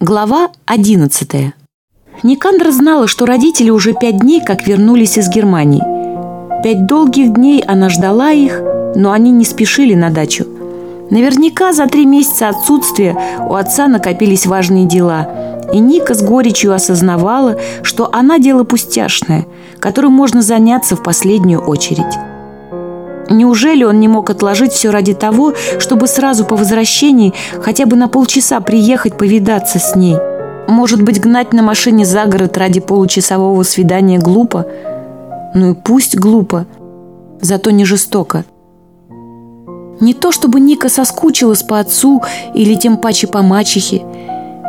Глава 11. Никандра знала, что родители уже пять дней как вернулись из Германии. Пять долгих дней она ждала их, но они не спешили на дачу. Наверняка за три месяца отсутствия у отца накопились важные дела. И Ника с горечью осознавала, что она дело пустяшное, которым можно заняться в последнюю очередь. Неужели он не мог отложить все ради того, чтобы сразу по возвращении хотя бы на полчаса приехать повидаться с ней? Может быть, гнать на машине за город ради получасового свидания глупо? Ну и пусть глупо, зато не жестоко. Не то чтобы Ника соскучилась по отцу или тем паче по мачехе.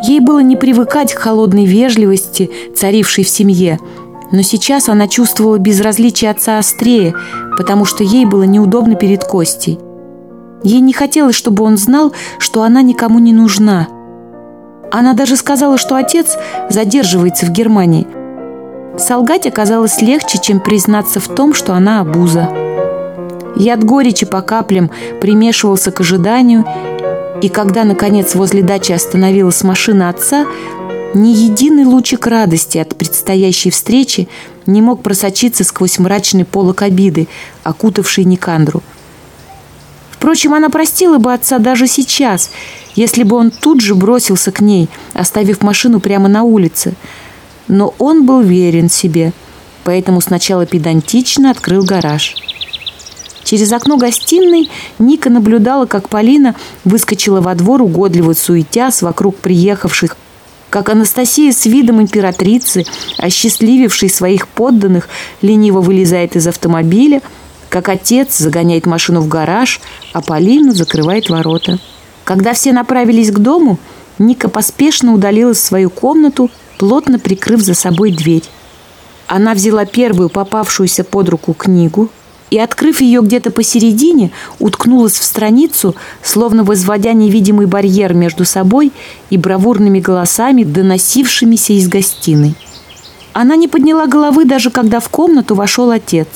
Ей было не привыкать к холодной вежливости, царившей в семье – но сейчас она чувствовала безразличие отца острее, потому что ей было неудобно перед Костей. Ей не хотелось, чтобы он знал, что она никому не нужна. Она даже сказала, что отец задерживается в Германии. Солгать оказалось легче, чем признаться в том, что она обуза. Яд горечи по каплям примешивался к ожиданию, и когда, наконец, возле дачи остановилась машина отца, ни единый лучик радости от предстоящей встречи не мог просочиться сквозь мрачный полок обиды, окутавший Никандру. Впрочем, она простила бы отца даже сейчас, если бы он тут же бросился к ней, оставив машину прямо на улице. Но он был верен себе, поэтому сначала педантично открыл гараж. Через окно гостиной Ника наблюдала, как Полина выскочила во двор, угодливо суетясь вокруг приехавших как Анастасия с видом императрицы, осчастливившей своих подданных, лениво вылезает из автомобиля, как отец загоняет машину в гараж, а Полина закрывает ворота. Когда все направились к дому, Ника поспешно удалилась в свою комнату, плотно прикрыв за собой дверь. Она взяла первую попавшуюся под руку книгу, и, открыв ее где-то посередине, уткнулась в страницу, словно возводя невидимый барьер между собой и бравурными голосами, доносившимися из гостиной. Она не подняла головы, даже когда в комнату вошел отец.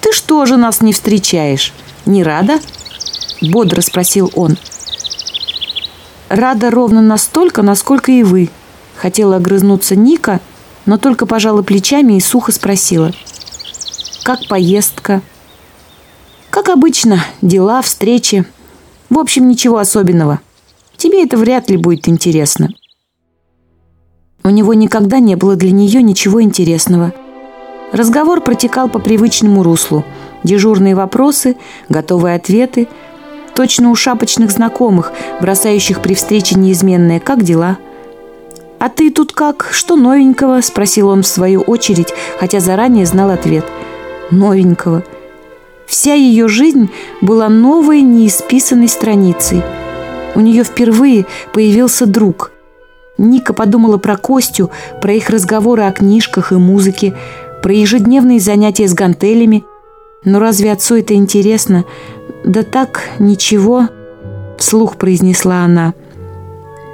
«Ты что же нас не встречаешь? Не рада?» – бодро спросил он. «Рада ровно настолько, насколько и вы», – хотела огрызнуться Ника, но только пожала плечами и сухо спросила – как поездка? Как обычно, дела, встречи. В общем, ничего особенного. Тебе это вряд ли будет интересно. У него никогда не было для нее ничего интересного. Разговор протекал по привычному руслу. Дежурные вопросы, готовые ответы. Точно у шапочных знакомых, бросающих при встрече неизменное «как дела?». «А ты тут как? Что новенького?» – спросил он в свою очередь, хотя заранее знал ответ – новенького. Вся ее жизнь была новой, неисписанной страницей. У нее впервые появился друг. Ника подумала про Костю, про их разговоры о книжках и музыке, про ежедневные занятия с гантелями. Но разве отцу это интересно? Да так, ничего, вслух произнесла она.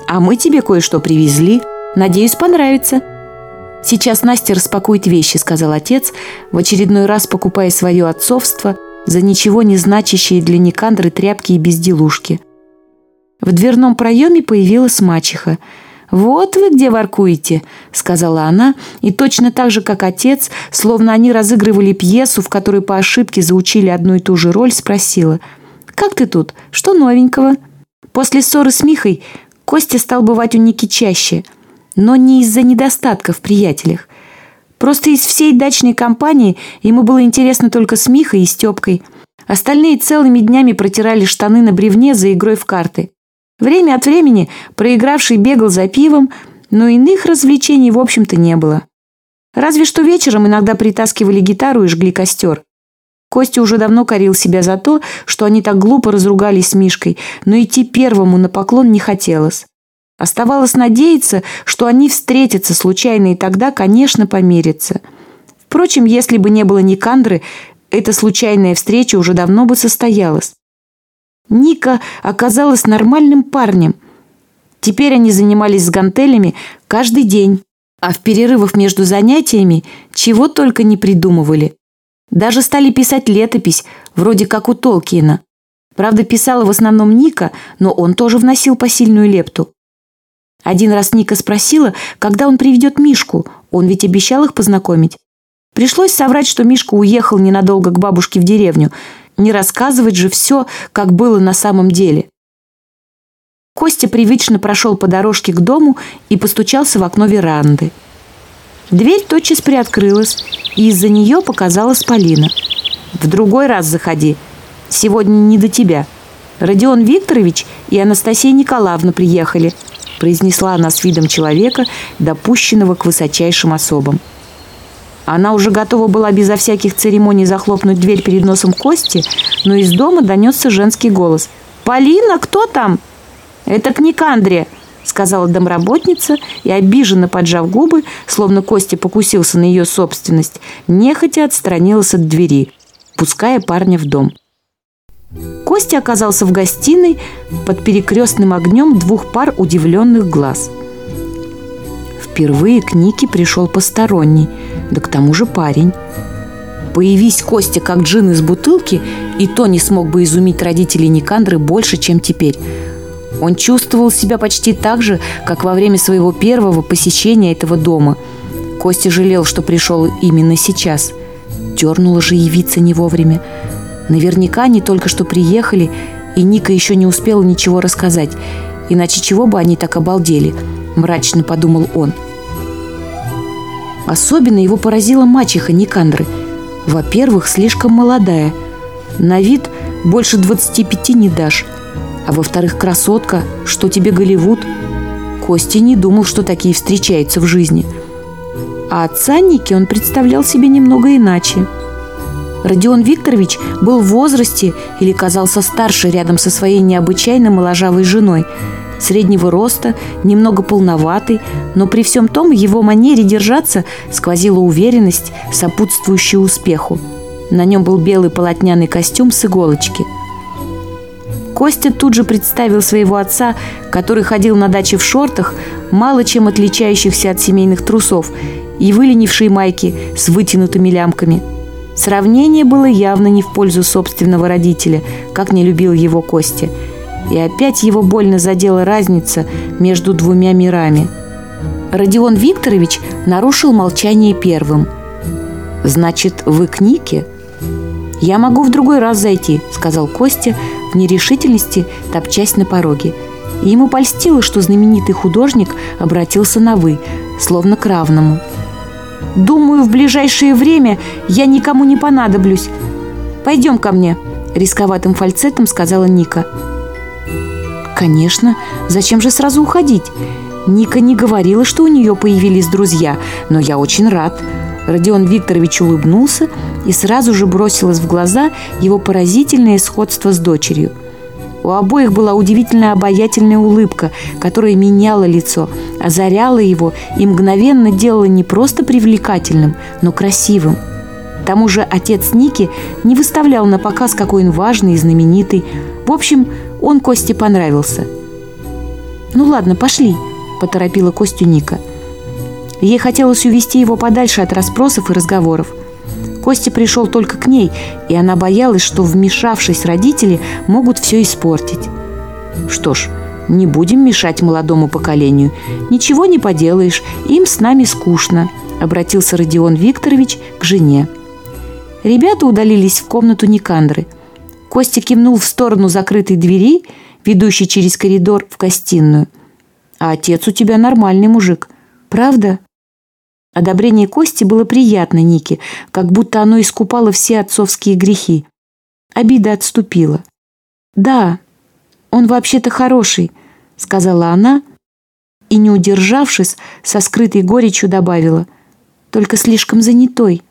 А мы тебе кое-что привезли. Надеюсь, понравится. «Сейчас Настя распакует вещи», — сказал отец, в очередной раз покупая свое отцовство за ничего не значащие для Никандры тряпки и безделушки. В дверном проеме появилась мачеха. «Вот вы где воркуете», — сказала она, и точно так же, как отец, словно они разыгрывали пьесу, в которой по ошибке заучили одну и ту же роль, спросила. «Как ты тут? Что новенького?» После ссоры с Михой Костя стал бывать у Ники чаще — но не из-за недостатков в приятелях. Просто из всей дачной компании ему было интересно только с Михой и Степкой. Остальные целыми днями протирали штаны на бревне за игрой в карты. Время от времени проигравший бегал за пивом, но иных развлечений, в общем-то, не было. Разве что вечером иногда притаскивали гитару и жгли костер. Костя уже давно корил себя за то, что они так глупо разругались с Мишкой, но идти первому на поклон не хотелось. Оставалось надеяться, что они встретятся случайно и тогда, конечно, помирятся. Впрочем, если бы не было Никандры, эта случайная встреча уже давно бы состоялась. Ника оказалась нормальным парнем. Теперь они занимались с гантелями каждый день, а в перерывах между занятиями чего только не придумывали. Даже стали писать летопись, вроде как у Толкина. Правда, писала в основном Ника, но он тоже вносил посильную лепту. Один раз Ника спросила, когда он приведет Мишку. Он ведь обещал их познакомить. Пришлось соврать, что Мишка уехал ненадолго к бабушке в деревню. Не рассказывать же все, как было на самом деле. Костя привычно прошел по дорожке к дому и постучался в окно веранды. Дверь тотчас приоткрылась, и из-за нее показалась Полина. «В другой раз заходи. Сегодня не до тебя. Родион Викторович и Анастасия Николаевна приехали», произнесла она с видом человека, допущенного к высочайшим особам. Она уже готова была безо всяких церемоний захлопнуть дверь перед носом Кости, но из дома донесся женский голос. «Полина, кто там?» «Это к Никандре», — сказала домработница и, обиженно поджав губы, словно Костя покусился на ее собственность, нехотя отстранилась от двери, пуская парня в дом. Костя оказался в гостиной под перекрестным огнем двух пар удивленных глаз. Впервые к Нике пришел посторонний, да к тому же парень. Появись Костя как джин из бутылки, и то не смог бы изумить родителей Никандры больше, чем теперь. Он чувствовал себя почти так же, как во время своего первого посещения этого дома. Костя жалел, что пришел именно сейчас. Дернуло же явиться не вовремя. Наверняка они только что приехали, и Ника еще не успела ничего рассказать. Иначе чего бы они так обалдели, мрачно подумал он. Особенно его поразила мачеха Никандры. Во-первых, слишком молодая. На вид больше 25 не дашь. А во-вторых, красотка, что тебе Голливуд? Костя не думал, что такие встречаются в жизни. А отца Ники он представлял себе немного иначе – Родион Викторович был в возрасте или казался старше рядом со своей необычайно моложавой женой. Среднего роста, немного полноватый, но при всем том его манере держаться сквозила уверенность, сопутствующая успеху. На нем был белый полотняный костюм с иголочки – Костя тут же представил своего отца, который ходил на даче в шортах, мало чем отличающихся от семейных трусов, и выленившей майки с вытянутыми лямками – Сравнение было явно не в пользу собственного родителя, как не любил его Костя. И опять его больно задела разница между двумя мирами. Родион Викторович нарушил молчание первым. «Значит, вы к Нике?» «Я могу в другой раз зайти», — сказал Костя, в нерешительности топчась на пороге. И ему польстило, что знаменитый художник обратился на «вы», словно к равному. Думаю, в ближайшее время я никому не понадоблюсь. Пойдем ко мне», — рисковатым фальцетом сказала Ника. «Конечно. Зачем же сразу уходить? Ника не говорила, что у нее появились друзья, но я очень рад». Родион Викторович улыбнулся и сразу же бросилось в глаза его поразительное сходство с дочерью – у обоих была удивительная обаятельная улыбка, которая меняла лицо, озаряла его и мгновенно делала не просто привлекательным, но красивым. К тому же отец Ники не выставлял на показ, какой он важный и знаменитый. В общем, он Косте понравился. «Ну ладно, пошли», – поторопила Костю Ника. Ей хотелось увести его подальше от расспросов и разговоров – Костя пришел только к ней, и она боялась, что, вмешавшись родители, могут все испортить. Что ж, не будем мешать молодому поколению. Ничего не поделаешь, им с нами скучно», – обратился Родион Викторович к жене. Ребята удалились в комнату Никандры. Костя кивнул в сторону закрытой двери, ведущей через коридор в гостиную. «А отец у тебя нормальный мужик, правда?» Одобрение Кости было приятно Нике, как будто оно искупало все отцовские грехи. Обида отступила. «Да, он вообще-то хороший», — сказала она, и, не удержавшись, со скрытой горечью добавила, «только слишком занятой».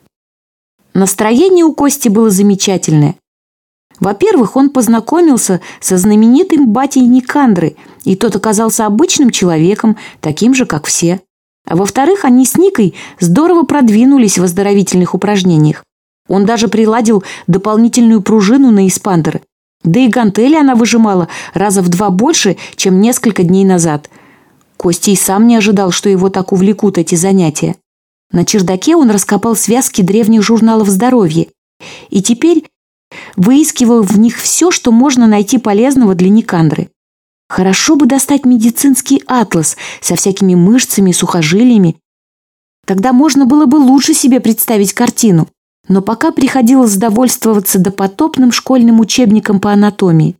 Настроение у Кости было замечательное. Во-первых, он познакомился со знаменитым батей Никандры, и тот оказался обычным человеком, таким же, как все. А во-вторых, они с Никой здорово продвинулись в оздоровительных упражнениях. Он даже приладил дополнительную пружину на испандеры. Да и гантели она выжимала раза в два больше, чем несколько дней назад. Костя и сам не ожидал, что его так увлекут эти занятия. На чердаке он раскопал связки древних журналов здоровья. И теперь выискивал в них все, что можно найти полезного для Никандры. Хорошо бы достать медицинский атлас со всякими мышцами, и сухожилиями. Тогда можно было бы лучше себе представить картину. Но пока приходилось довольствоваться допотопным школьным учебником по анатомии.